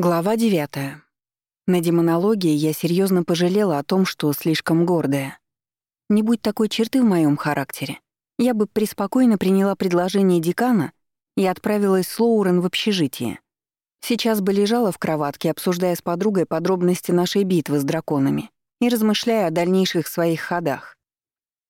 Глава 9. На демонологии я серьезно пожалела о том, что слишком гордая. Не будь такой черты в моем характере, я бы преспокойно приняла предложение декана и отправилась с Лоурен в общежитие. Сейчас бы лежала в кроватке, обсуждая с подругой подробности нашей битвы с драконами и размышляя о дальнейших своих ходах.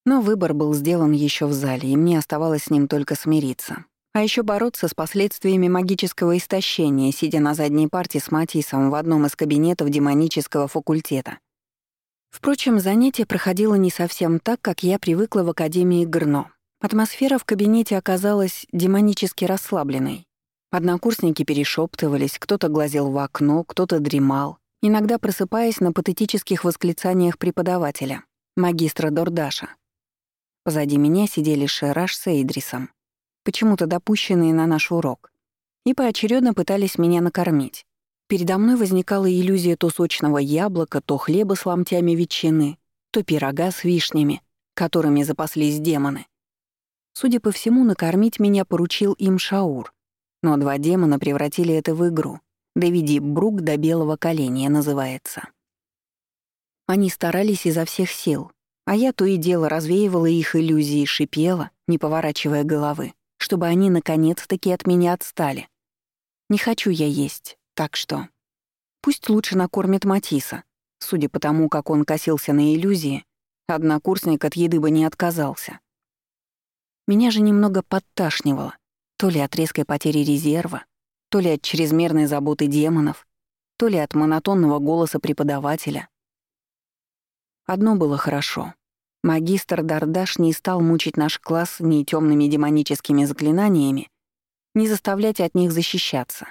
Но выбор был сделан еще в зале, и мне оставалось с ним только смириться. А еще бороться с последствиями магического истощения, сидя на задней парте с Матисом в одном из кабинетов демонического факультета. Впрочем, занятие проходило не совсем так, как я привыкла в Академии Грно. Атмосфера в кабинете оказалась демонически расслабленной. Однокурсники перешептывались, кто-то глазел в окно, кто-то дремал, иногда просыпаясь на патетических восклицаниях преподавателя, магистра Дордаша. Позади меня сидели Шераш с Эйдрисом почему-то допущенные на наш урок, и поочередно пытались меня накормить. Передо мной возникала иллюзия то сочного яблока, то хлеба с ломтями ветчины, то пирога с вишнями, которыми запаслись демоны. Судя по всему, накормить меня поручил им Шаур, но два демона превратили это в игру. «Доведи Брук до белого коленя» называется. Они старались изо всех сил, а я то и дело развеивала их иллюзии шипела, не поворачивая головы чтобы они наконец-таки от меня отстали. Не хочу я есть, так что... Пусть лучше накормят Матиса. Судя по тому, как он косился на иллюзии, однокурсник от еды бы не отказался. Меня же немного подташнивало, то ли от резкой потери резерва, то ли от чрезмерной заботы демонов, то ли от монотонного голоса преподавателя. Одно было хорошо. Магистр Дардаш не стал мучить наш класс ни темными демоническими заклинаниями, ни заставлять от них защищаться.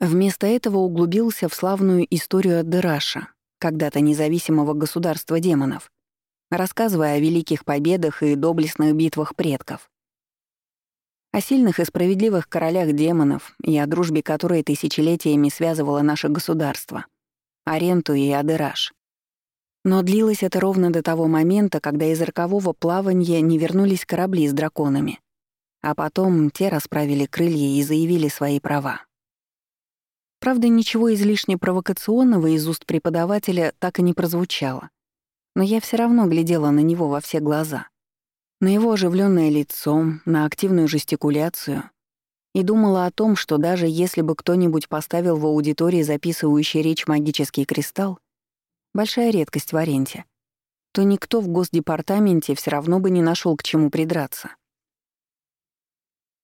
Вместо этого углубился в славную историю Аддераша, когда-то независимого государства демонов, рассказывая о великих победах и доблестных битвах предков. О сильных и справедливых королях демонов и о дружбе которой тысячелетиями связывало наше государство, Аренту и Адераш. Но длилось это ровно до того момента, когда из рокового плавания не вернулись корабли с драконами. А потом те расправили крылья и заявили свои права. Правда, ничего излишне провокационного из уст преподавателя так и не прозвучало. Но я все равно глядела на него во все глаза. На его оживленное лицо, на активную жестикуляцию и думала о том, что даже если бы кто-нибудь поставил в аудитории записывающий речь магический кристалл, большая редкость в Аренте, то никто в Госдепартаменте все равно бы не нашел к чему придраться.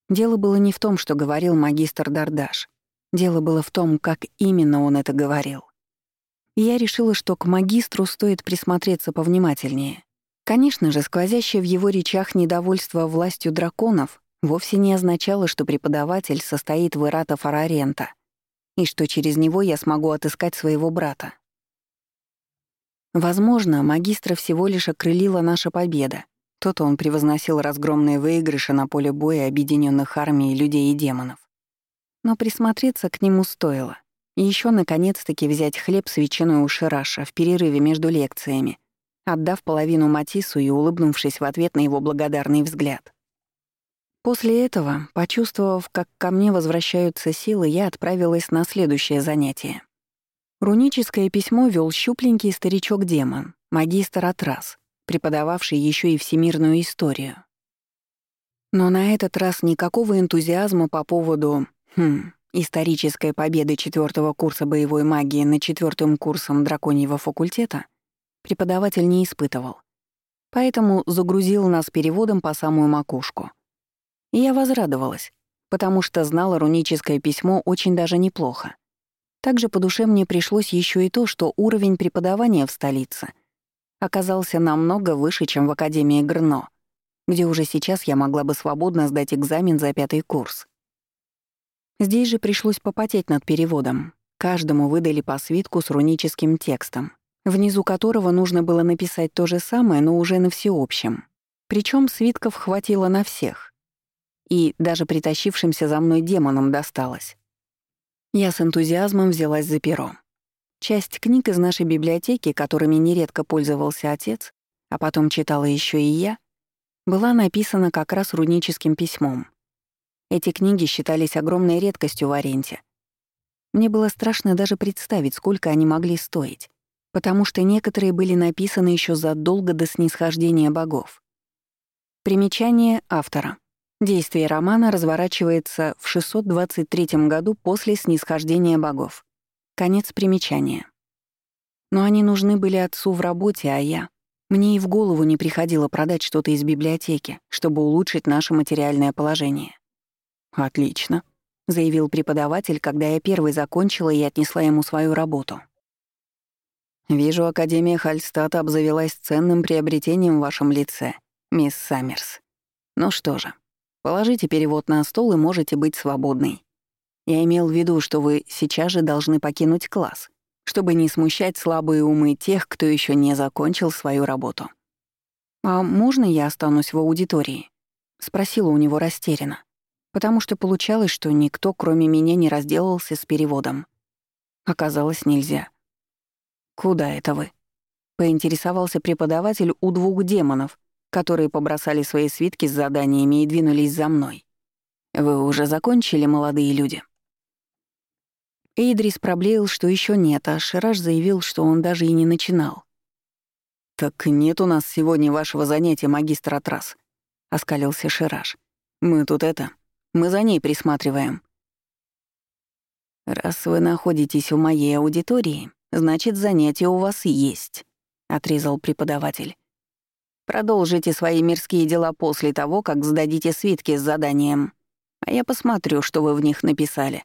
Дело было не в том, что говорил магистр Дардаш. Дело было в том, как именно он это говорил. И я решила, что к магистру стоит присмотреться повнимательнее. Конечно же, сквозящее в его речах недовольство властью драконов вовсе не означало, что преподаватель состоит в Ирата Фарарента, и что через него я смогу отыскать своего брата. Возможно, магистра всего лишь окрылила наша победа. То-то он превозносил разгромные выигрыши на поле боя объединенных армий людей и демонов. Но присмотреться к нему стоило. И еще наконец-таки взять хлеб с ветчиной у Шираша в перерыве между лекциями, отдав половину Матису и улыбнувшись в ответ на его благодарный взгляд. После этого, почувствовав, как ко мне возвращаются силы, я отправилась на следующее занятие. Руническое письмо вел щупленький старичок-демон, магистр Атрас, преподававший еще и всемирную историю. Но на этот раз никакого энтузиазма по поводу, хм, исторической победы четвертого курса боевой магии над четвертым курсом драконьего факультета преподаватель не испытывал. Поэтому загрузил нас переводом по самую макушку. И я возрадовалась, потому что знала руническое письмо очень даже неплохо. Также по душе мне пришлось еще и то, что уровень преподавания в столице оказался намного выше, чем в Академии Грно, где уже сейчас я могла бы свободно сдать экзамен за пятый курс. Здесь же пришлось попотеть над переводом. Каждому выдали по свитку с руническим текстом, внизу которого нужно было написать то же самое, но уже на всеобщем. Причем свитков хватило на всех. И даже притащившимся за мной демонам досталось. Я с энтузиазмом взялась за перо. Часть книг из нашей библиотеки, которыми нередко пользовался отец, а потом читала еще и я, была написана как раз руническим письмом. Эти книги считались огромной редкостью в Аренте. Мне было страшно даже представить, сколько они могли стоить, потому что некоторые были написаны еще задолго до снисхождения богов. Примечание автора. Действие романа разворачивается в 623 году после снисхождения богов. Конец примечания. Но они нужны были отцу в работе, а я... Мне и в голову не приходило продать что-то из библиотеки, чтобы улучшить наше материальное положение. «Отлично», — заявил преподаватель, когда я первой закончила и отнесла ему свою работу. «Вижу, Академия Хальстата обзавелась ценным приобретением в вашем лице, мисс Саммерс. Ну что же, положите перевод на стол и можете быть свободной. Я имел в виду, что вы сейчас же должны покинуть класс, чтобы не смущать слабые умы тех, кто еще не закончил свою работу. «А можно я останусь в аудитории?» — спросила у него растерянно потому что получалось, что никто, кроме меня, не разделался с переводом. Оказалось, нельзя. «Куда это вы?» — поинтересовался преподаватель у двух демонов, которые побросали свои свитки с заданиями и двинулись за мной. «Вы уже закончили, молодые люди?» Эйдрис проблеял, что еще нет, а Шираж заявил, что он даже и не начинал. «Так нет у нас сегодня вашего занятия, магистр Атрас», — оскалился Шираж. «Мы тут это, мы за ней присматриваем». «Раз вы находитесь в моей аудитории, значит, занятие у вас есть», — отрезал преподаватель. «Продолжите свои мирские дела после того, как сдадите свитки с заданием, а я посмотрю, что вы в них написали.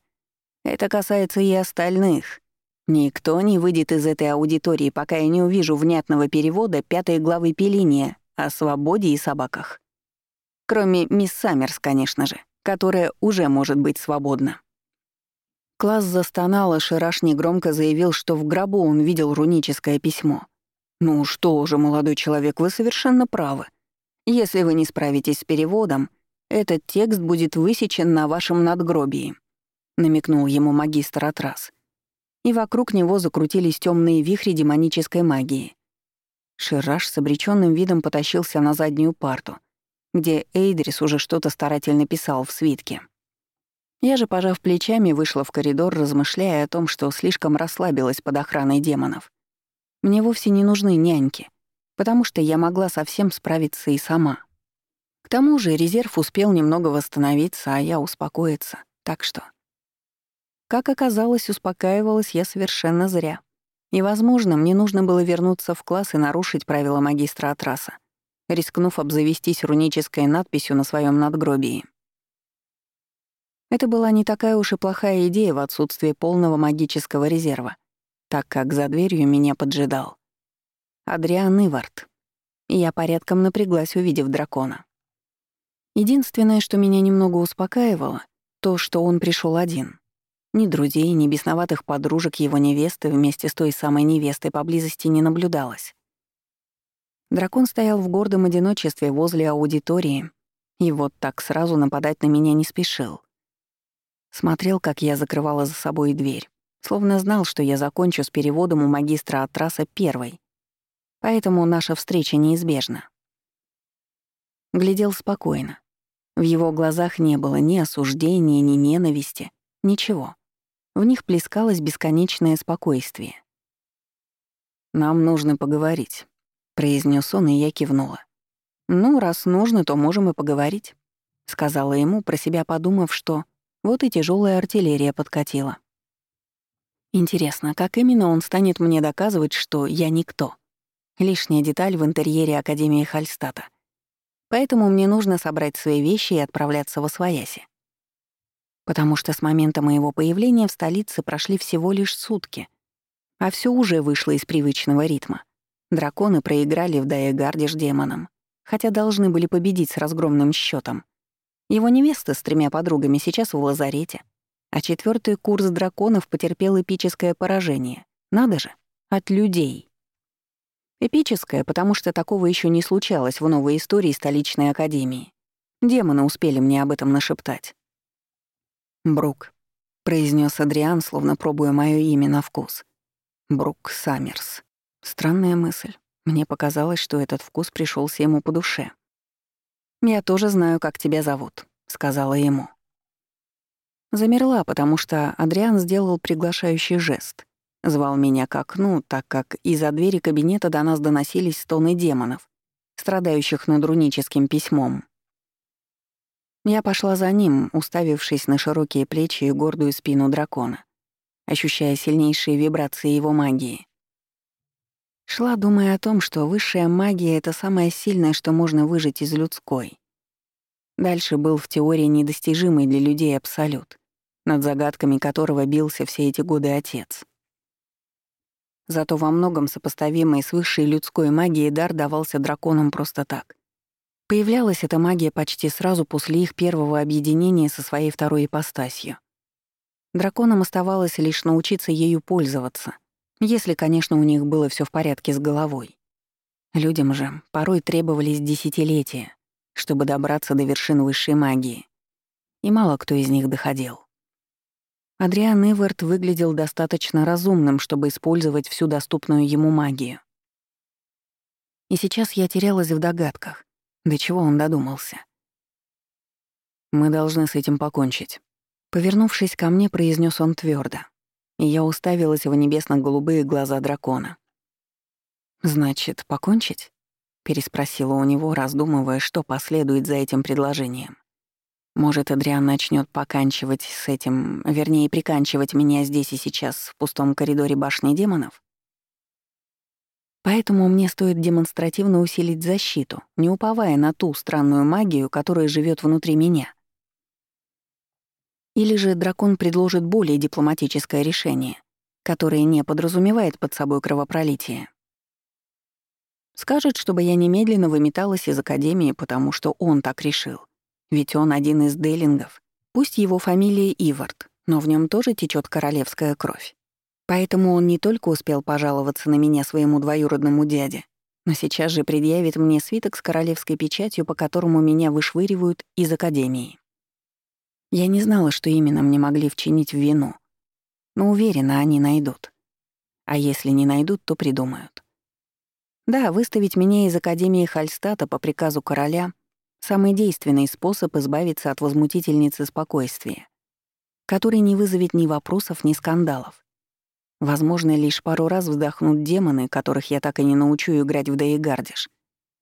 Это касается и остальных. Никто не выйдет из этой аудитории, пока я не увижу внятного перевода пятой главы Пелиния о свободе и собаках. Кроме мисс Саммерс, конечно же которая уже может быть свободна. Класс застонал, и Шираш негромко заявил, что в гробу он видел руническое письмо. «Ну что же, молодой человек, вы совершенно правы. Если вы не справитесь с переводом, этот текст будет высечен на вашем надгробии», — намекнул ему магистр Атрас. И вокруг него закрутились темные вихри демонической магии. Шираш с обреченным видом потащился на заднюю парту — где Эйдрис уже что-то старательно писал в свитке. Я же, пожав плечами, вышла в коридор, размышляя о том, что слишком расслабилась под охраной демонов. Мне вовсе не нужны няньки, потому что я могла совсем справиться и сама. К тому же резерв успел немного восстановиться, а я успокоиться, так что... Как оказалось, успокаивалась я совершенно зря. И, возможно, мне нужно было вернуться в класс и нарушить правила магистра Атраса рискнув обзавестись рунической надписью на своем надгробии. Это была не такая уж и плохая идея в отсутствие полного магического резерва, так как за дверью меня поджидал. Адриан Ивард. Я порядком напряглась, увидев дракона. Единственное, что меня немного успокаивало, то, что он пришел один. Ни друзей, ни бесноватых подружек его невесты вместе с той самой невестой поблизости не наблюдалось. Дракон стоял в гордом одиночестве возле аудитории и вот так сразу нападать на меня не спешил. Смотрел, как я закрывала за собой дверь, словно знал, что я закончу с переводом у магистра от трасса первой. Поэтому наша встреча неизбежна. Глядел спокойно. В его глазах не было ни осуждения, ни ненависти, ничего. В них плескалось бесконечное спокойствие. «Нам нужно поговорить», произнес он, и я кивнула. «Ну, раз нужно, то можем и поговорить», — сказала ему, про себя подумав, что вот и тяжелая артиллерия подкатила. Интересно, как именно он станет мне доказывать, что я никто? Лишняя деталь в интерьере Академии Хальстата. Поэтому мне нужно собрать свои вещи и отправляться в Освояси. Потому что с момента моего появления в столице прошли всего лишь сутки, а все уже вышло из привычного ритма. Драконы проиграли в Дайегардиш демонам, хотя должны были победить с разгромным счетом. Его невеста с тремя подругами сейчас в лазарете, а четвертый курс драконов потерпел эпическое поражение. Надо же, от людей. Эпическое, потому что такого еще не случалось в новой истории столичной академии. Демоны успели мне об этом нашептать. «Брук», — произнес Адриан, словно пробуя мое имя на вкус. «Брук Саммерс». Странная мысль. Мне показалось, что этот вкус пришелся ему по душе. «Я тоже знаю, как тебя зовут», — сказала ему. Замерла, потому что Адриан сделал приглашающий жест. Звал меня к окну, так как из-за двери кабинета до нас доносились стоны демонов, страдающих над руническим письмом. Я пошла за ним, уставившись на широкие плечи и гордую спину дракона, ощущая сильнейшие вибрации его магии. Шла, думая о том, что высшая магия — это самое сильное, что можно выжить из людской. Дальше был в теории недостижимый для людей абсолют, над загадками которого бился все эти годы отец. Зато во многом сопоставимый с высшей людской магией дар давался драконам просто так. Появлялась эта магия почти сразу после их первого объединения со своей второй ипостасью. Драконам оставалось лишь научиться ею пользоваться, если, конечно, у них было все в порядке с головой. Людям же порой требовались десятилетия, чтобы добраться до вершин высшей магии. И мало кто из них доходил. Адриан Иверт выглядел достаточно разумным, чтобы использовать всю доступную ему магию. И сейчас я терялась в догадках, до чего он додумался. «Мы должны с этим покончить», — повернувшись ко мне, произнес он твердо, и я уставилась в небесно-голубые глаза дракона. «Значит, покончить?» — переспросила у него, раздумывая, что последует за этим предложением. Может, Адриан начнет поканчивать с этим, вернее, приканчивать меня здесь и сейчас, в пустом коридоре башни демонов? Поэтому мне стоит демонстративно усилить защиту, не уповая на ту странную магию, которая живет внутри меня. Или же дракон предложит более дипломатическое решение, которое не подразумевает под собой кровопролитие. Скажет, чтобы я немедленно выметалась из Академии, потому что он так решил. Ведь он один из Делингов. Пусть его фамилия Ивард, но в нем тоже течет королевская кровь. Поэтому он не только успел пожаловаться на меня своему двоюродному дяде, но сейчас же предъявит мне свиток с королевской печатью, по которому меня вышвыривают из академии. Я не знала, что именно мне могли вчинить в вину, но уверена, они найдут. А если не найдут, то придумают. Да, выставить меня из Академии Хальстата по приказу короля Самый действенный способ избавиться от возмутительницы спокойствия, который не вызовет ни вопросов, ни скандалов. Возможно, лишь пару раз вздохнут демоны, которых я так и не научу играть в Дейгардиш.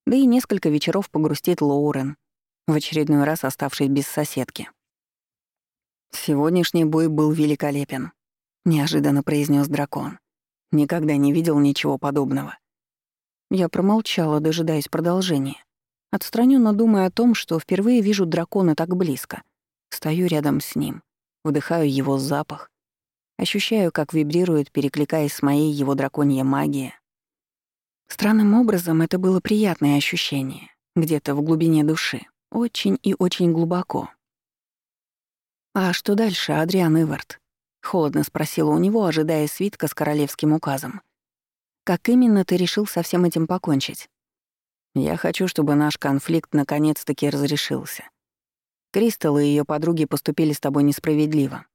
Да и несколько вечеров погрустит Лоурен, в очередной раз оставшись без соседки. «Сегодняшний бой был великолепен», — неожиданно произнес дракон. «Никогда не видел ничего подобного». Я промолчала, дожидаясь продолжения. Отстраненно думая о том, что впервые вижу дракона так близко. Стою рядом с ним, вдыхаю его запах, ощущаю, как вибрирует, перекликаясь с моей его драконья магия. Странным образом это было приятное ощущение, где-то в глубине души, очень и очень глубоко. «А что дальше, Адриан Ивард?» — холодно спросила у него, ожидая свитка с королевским указом. «Как именно ты решил со всем этим покончить?» Я хочу, чтобы наш конфликт наконец-таки разрешился. Кристалл и ее подруги поступили с тобой несправедливо.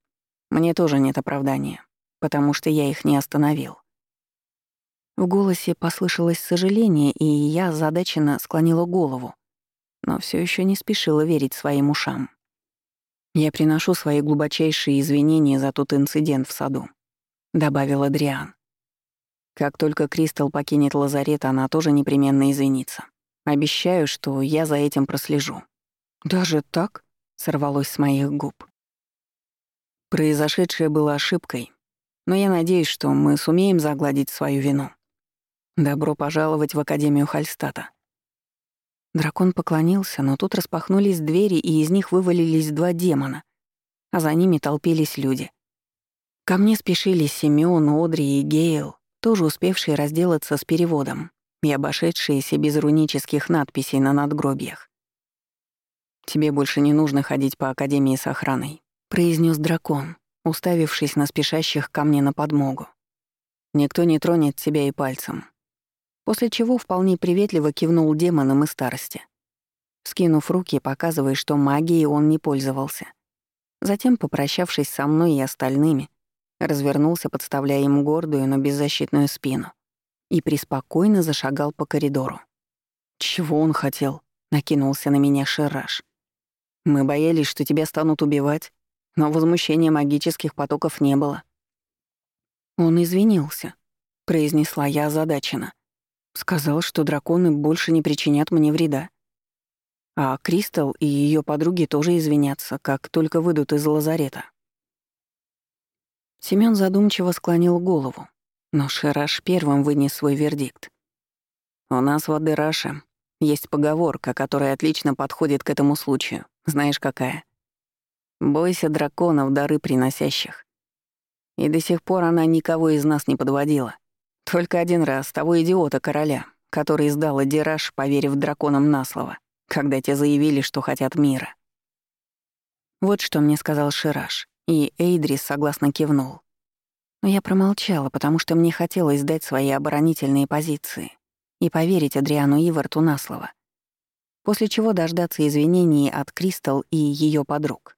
Мне тоже нет оправдания, потому что я их не остановил. В голосе послышалось сожаление, и я задаченно склонила голову, но все еще не спешила верить своим ушам. «Я приношу свои глубочайшие извинения за тот инцидент в саду», — добавил Адриан. «Как только Кристал покинет лазарет, она тоже непременно извинится. Обещаю, что я за этим прослежу». «Даже так?» — сорвалось с моих губ. Произошедшее было ошибкой, но я надеюсь, что мы сумеем загладить свою вину. Добро пожаловать в Академию Хальстата. Дракон поклонился, но тут распахнулись двери, и из них вывалились два демона, а за ними толпились люди. Ко мне спешили Симеон, Одри и Гейл, тоже успевшие разделаться с переводом и обошедшиеся без рунических надписей на надгробиях. «Тебе больше не нужно ходить по Академии с охраной», — произнес дракон, уставившись на спешащих ко мне на подмогу. «Никто не тронет тебя и пальцем». После чего вполне приветливо кивнул демонам и старости, скинув руки, показывая, что магией он не пользовался. Затем, попрощавшись со мной и остальными, развернулся, подставляя им гордую, но беззащитную спину и преспокойно зашагал по коридору. «Чего он хотел?» — накинулся на меня Шераш. «Мы боялись, что тебя станут убивать. но возмущения магических потоков не было. «Он извинился», — произнесла я озадаченно. Сказал, что драконы больше не причинят мне вреда. А Кристал и ее подруги тоже извинятся, как только выйдут из лазарета. Семён задумчиво склонил голову, но Шераш первым вынес свой вердикт. «У нас в Адыраше есть поговорка, которая отлично подходит к этому случаю. Знаешь, какая? Бойся драконов, дары приносящих. И до сих пор она никого из нас не подводила. Только один раз того идиота-короля, который издал Адираж, поверив драконам на слово, когда те заявили, что хотят мира. Вот что мне сказал Шираж, и Эйдрис согласно кивнул. Но я промолчала, потому что мне хотелось дать свои оборонительные позиции и поверить Адриану Иварту на слово. После чего дождаться извинений от Кристал и ее подруг.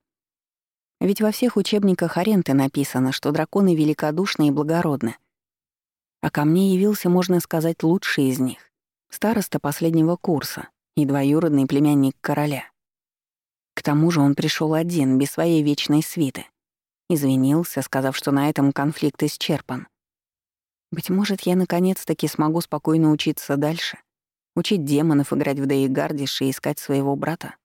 Ведь во всех учебниках Аренты написано, что драконы великодушны и благородны. А ко мне явился, можно сказать, лучший из них — староста последнего курса и двоюродный племянник короля. К тому же он пришел один, без своей вечной свиты. Извинился, сказав, что на этом конфликт исчерпан. Быть может, я наконец-таки смогу спокойно учиться дальше, учить демонов играть в Дейгардиш и искать своего брата.